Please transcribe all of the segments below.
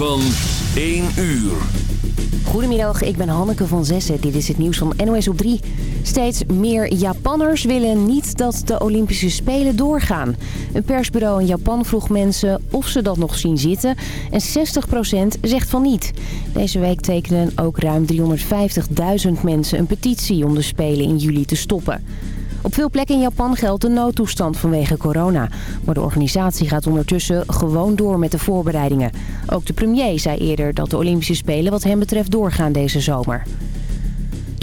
Van 1 uur. Goedemiddag, ik ben Hanneke van Zessen. Dit is het nieuws van NOS op 3. Steeds meer Japanners willen niet dat de Olympische Spelen doorgaan. Een persbureau in Japan vroeg mensen of ze dat nog zien zitten. En 60% zegt van niet. Deze week tekenen ook ruim 350.000 mensen een petitie om de Spelen in juli te stoppen. Op veel plekken in Japan geldt de noodtoestand vanwege corona. Maar de organisatie gaat ondertussen gewoon door met de voorbereidingen. Ook de premier zei eerder dat de Olympische Spelen wat hem betreft doorgaan deze zomer.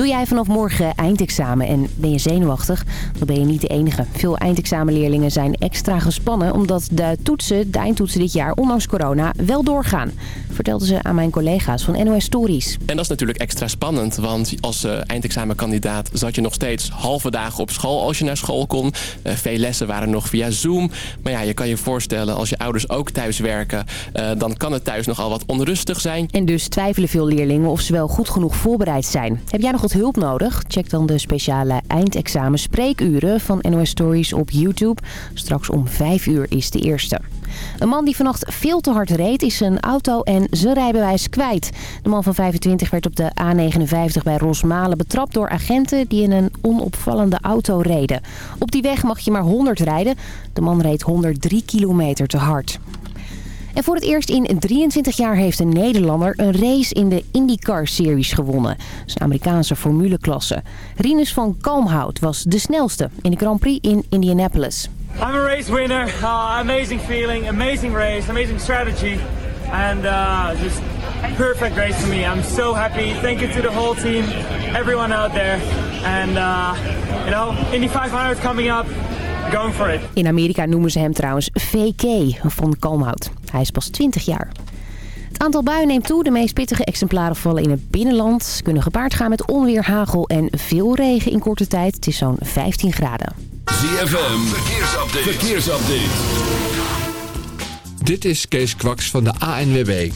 Doe jij vanaf morgen eindexamen en ben je zenuwachtig? Dan ben je niet de enige. Veel eindexamenleerlingen zijn extra gespannen... omdat de toetsen, de eindtoetsen dit jaar, ondanks corona, wel doorgaan. Vertelden ze aan mijn collega's van NOS Stories. En dat is natuurlijk extra spannend, want als uh, eindexamenkandidaat zat je nog steeds halve dagen op school als je naar school kon. Uh, veel lessen waren nog via Zoom. Maar ja, je kan je voorstellen, als je ouders ook thuis werken, uh, dan kan het thuis nogal wat onrustig zijn. En dus twijfelen veel leerlingen of ze wel goed genoeg voorbereid zijn. Heb jij nog wat hulp nodig? Check dan de speciale eindexamen spreekuren van NOS Stories op YouTube. Straks om 5 uur is de eerste. Een man die vannacht veel te hard reed is zijn auto en zijn rijbewijs kwijt. De man van 25 werd op de A59 bij Rosmalen betrapt door agenten die in een onopvallende auto reden. Op die weg mag je maar 100 rijden. De man reed 103 kilometer te hard. En voor het eerst in 23 jaar heeft een Nederlander een race in de IndyCar-series gewonnen. Dat is een Amerikaanse formuleklasse. Rinus van Kalmhout was de snelste in de Grand Prix in Indianapolis. I'm a race winner. Uh, amazing feeling, amazing race, amazing strategy. And uh, just perfect race for me. I'm so happy. Thank you to the whole team, everyone out there. And, uh, you know, Indy 500 coming up. Going for it. In Amerika noemen ze hem trouwens VK van Kalmhout. Hij is pas 20 jaar. Het aantal buien neemt toe. De meest pittige exemplaren vallen in het binnenland. Ze kunnen gepaard gaan met onweer, hagel en veel regen in korte tijd. Het is zo'n 15 graden. ZFM, verkeersupdate. verkeersupdate. Dit is Kees Kwaks van de ANWB.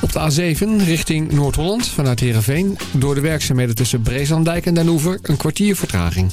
Op de A7 richting Noord-Holland vanuit Heerenveen... door de werkzaamheden tussen Breeslanddijk en Den Oever een kwartier vertraging.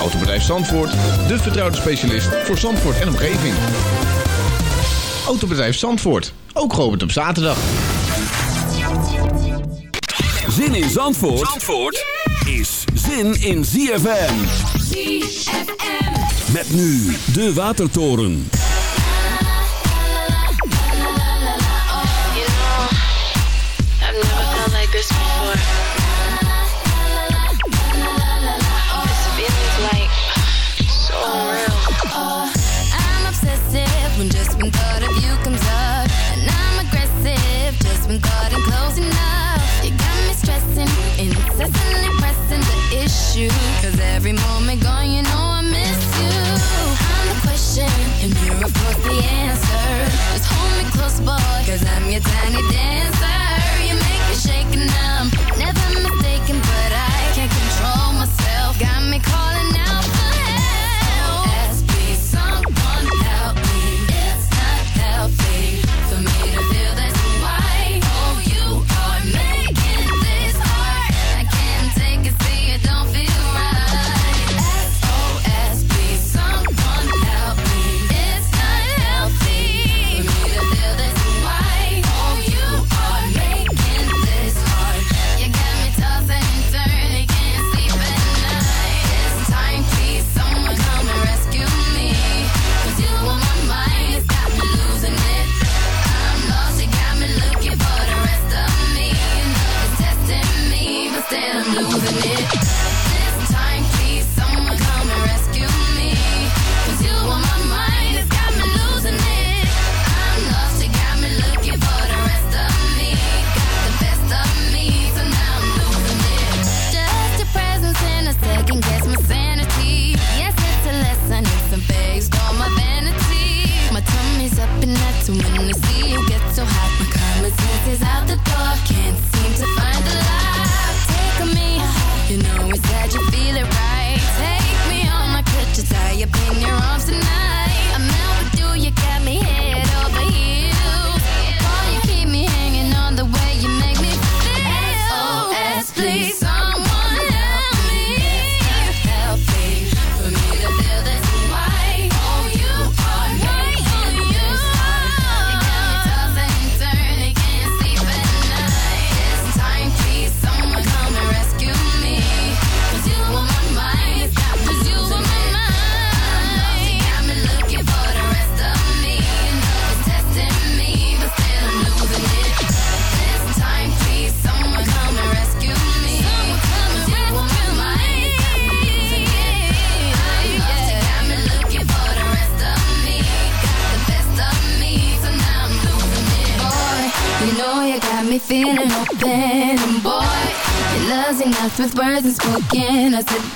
Autobedrijf Zandvoort, de vertrouwde specialist voor Zandvoort en omgeving. Autobedrijf Zandvoort, ook geopend op zaterdag. Zin in Zandvoort, Zandvoort is zin in ZFM. ZFM. Met nu de Watertoren. I've never felt like this before. With words unspoken. I said,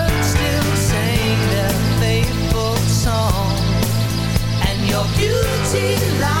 beauty lies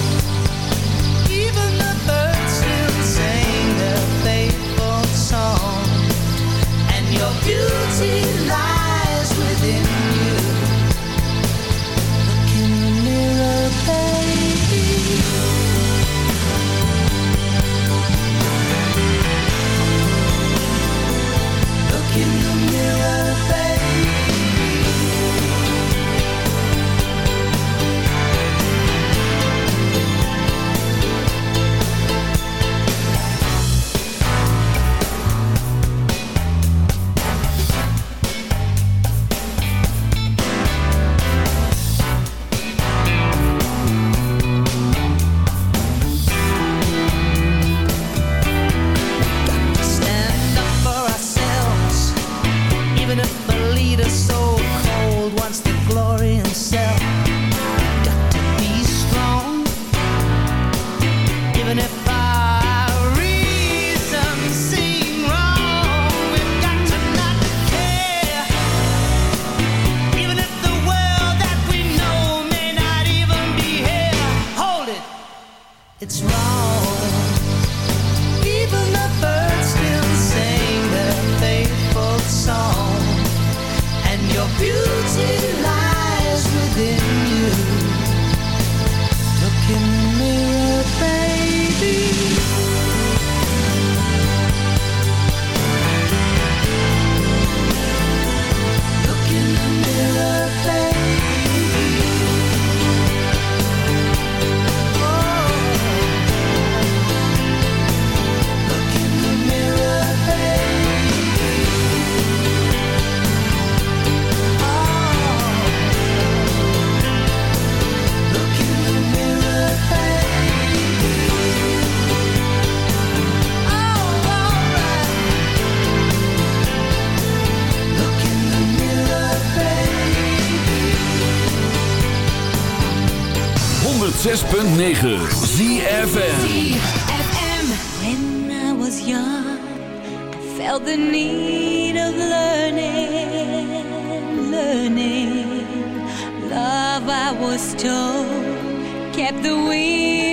106.9 ZFN When I was young, I felt the need of learning, learning. Love, I was told, kept the wheel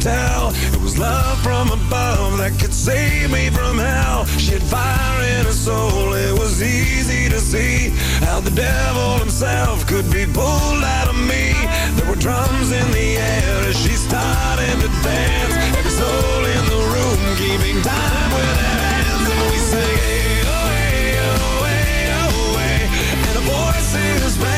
tell it was love from above that could save me from hell. She had fire in her soul, it was easy to see how the devil himself could be pulled out of me. There were drums in the air as she started to dance. Every soul in the room keeping time with their hands, and we sang. "Hey, oh, hey, oh, hey, oh, hey." And the voices rang like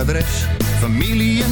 adres. Familie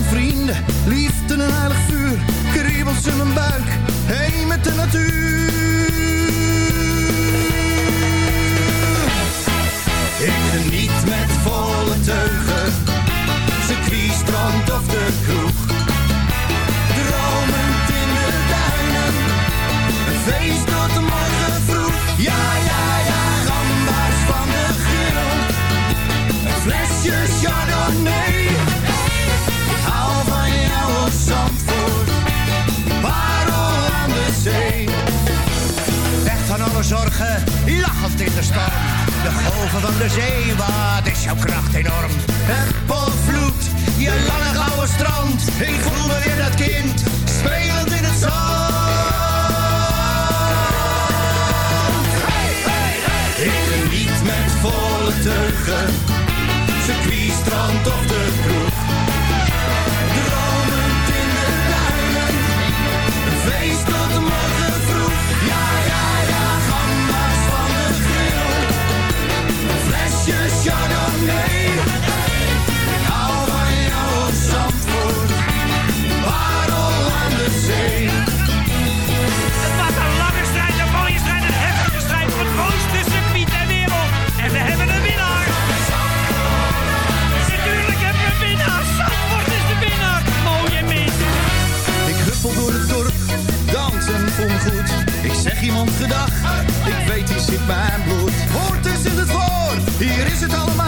mijn bloed. Hoort eens in het woord, hier is het allemaal.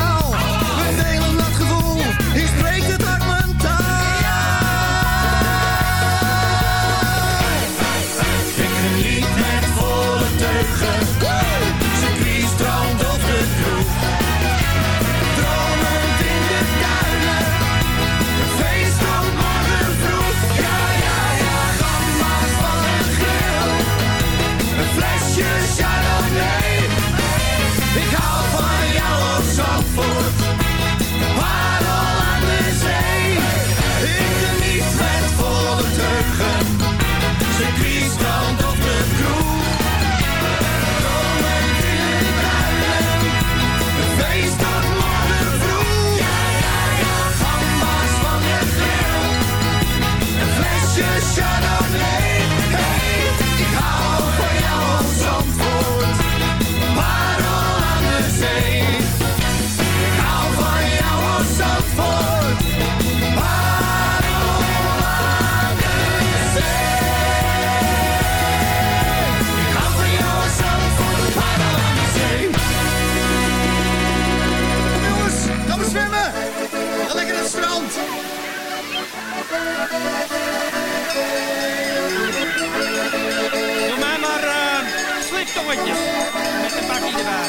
Met een bakje erbij.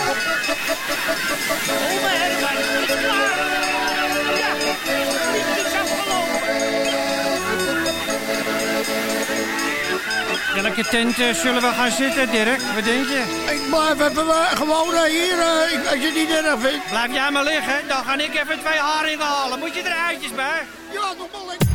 Oma Herman is klaar. Ja, het is afgelopen. Welke tent eh, zullen we gaan zitten, Dirk? Wat denk je? Ik blijf even eh, gewoon eh, hier, als je het niet erg vindt. Blijf jij maar liggen, dan ga ik even twee haringen halen. Moet je er eitjes bij? Ja, nog maar lekker.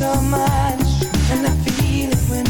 So much, and I feel it when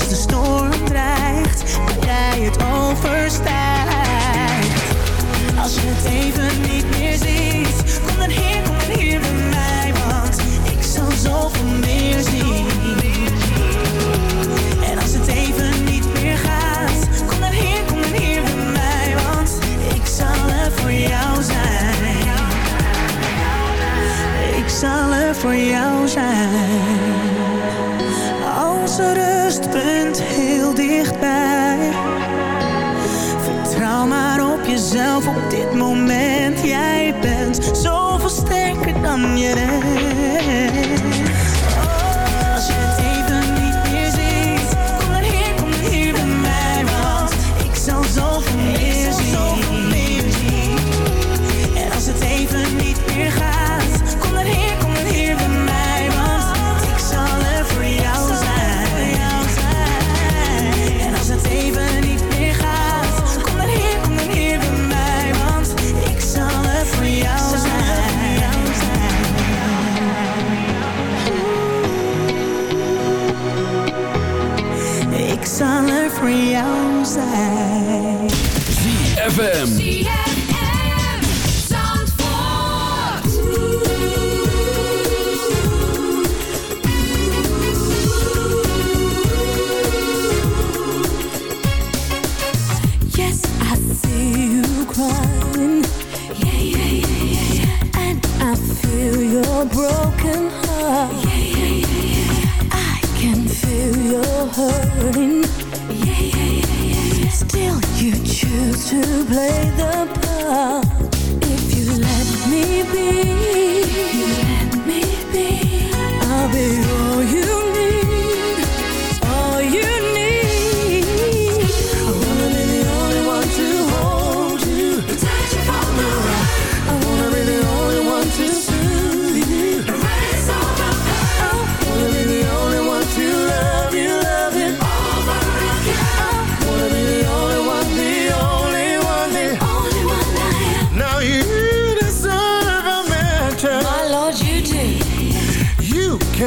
Als de storm dreigt, maar jij het overstijgt. Als je het even niet meer ziet, kom dan hier, kom dan hier bij mij, want ik zal zoveel meer zien. En als het even niet meer gaat, kom dan hier, kom dan hier bij mij, want ik zal er voor jou zijn. Ik zal er voor jou zijn. Als een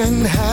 and how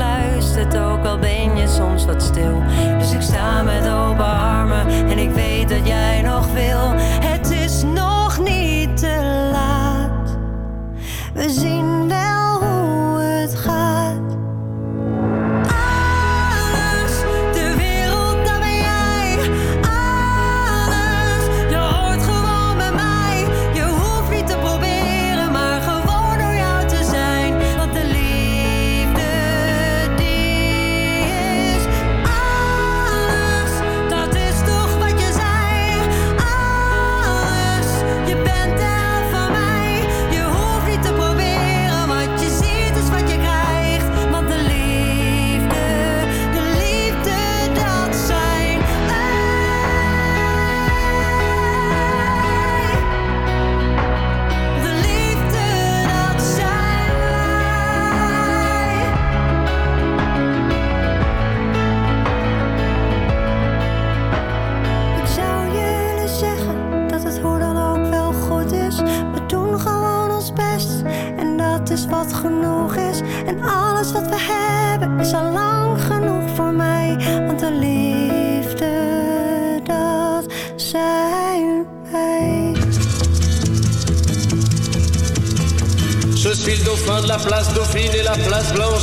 luistert, ook al ben je soms wat stil. Dus ik sta met ogen.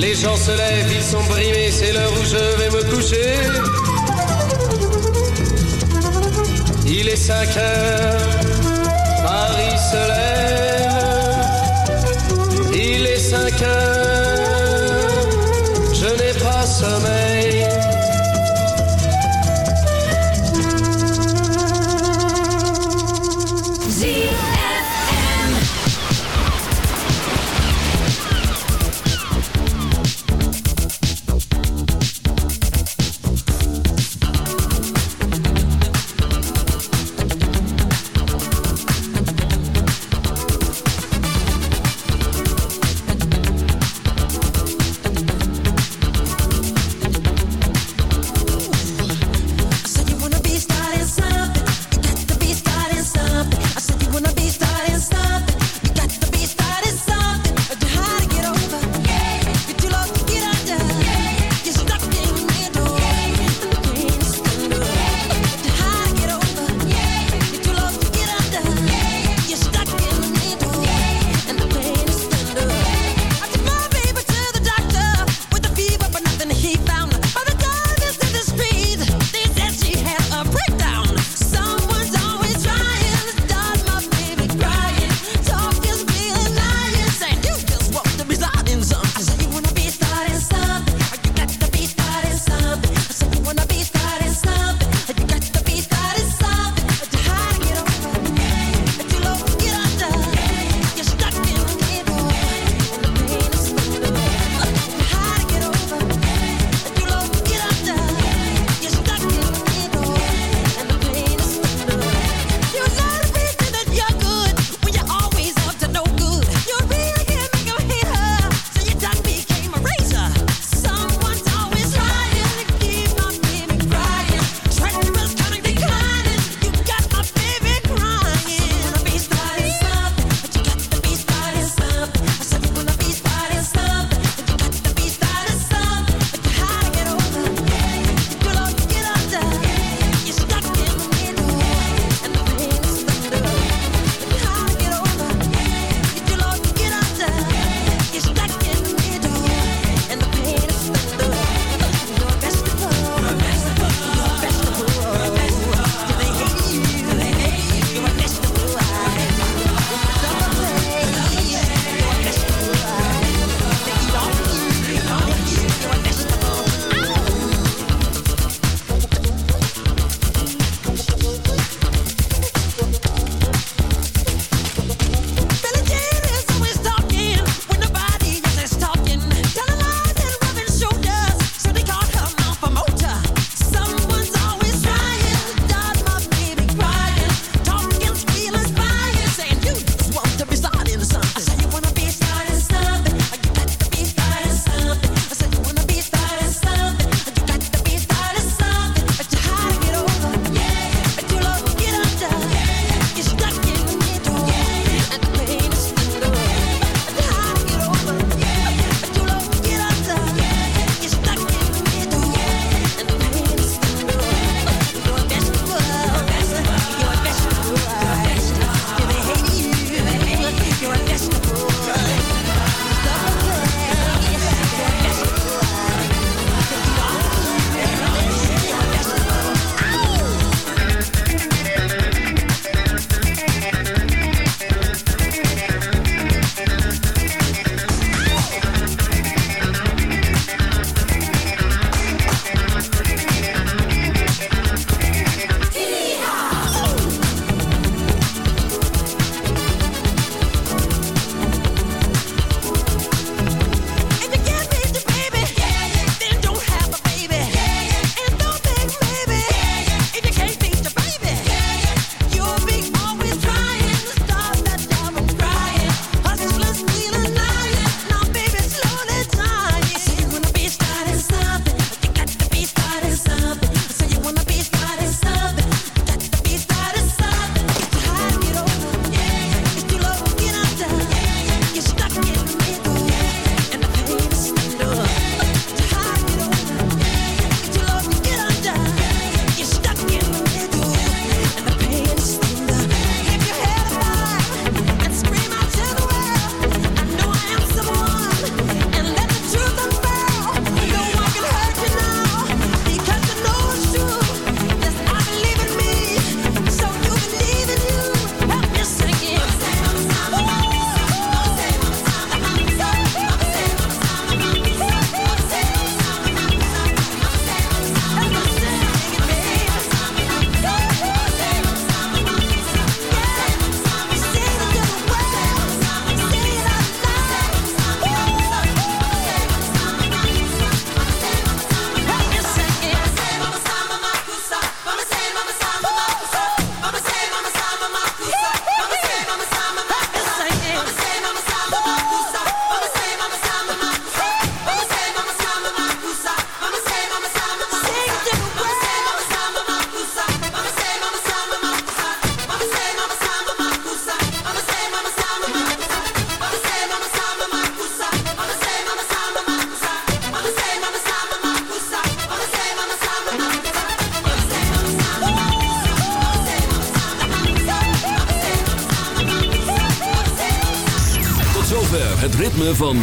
Les gens se lèvent, ils sont brimés, c'est l'heure où je vais me coucher. Il est 5 heures, Paris se lève. Il est 5 heures,